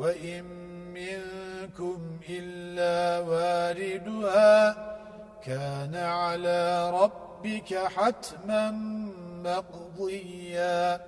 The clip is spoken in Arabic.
وإن منكم إلا واردها كان على ربك حتما مقضيا.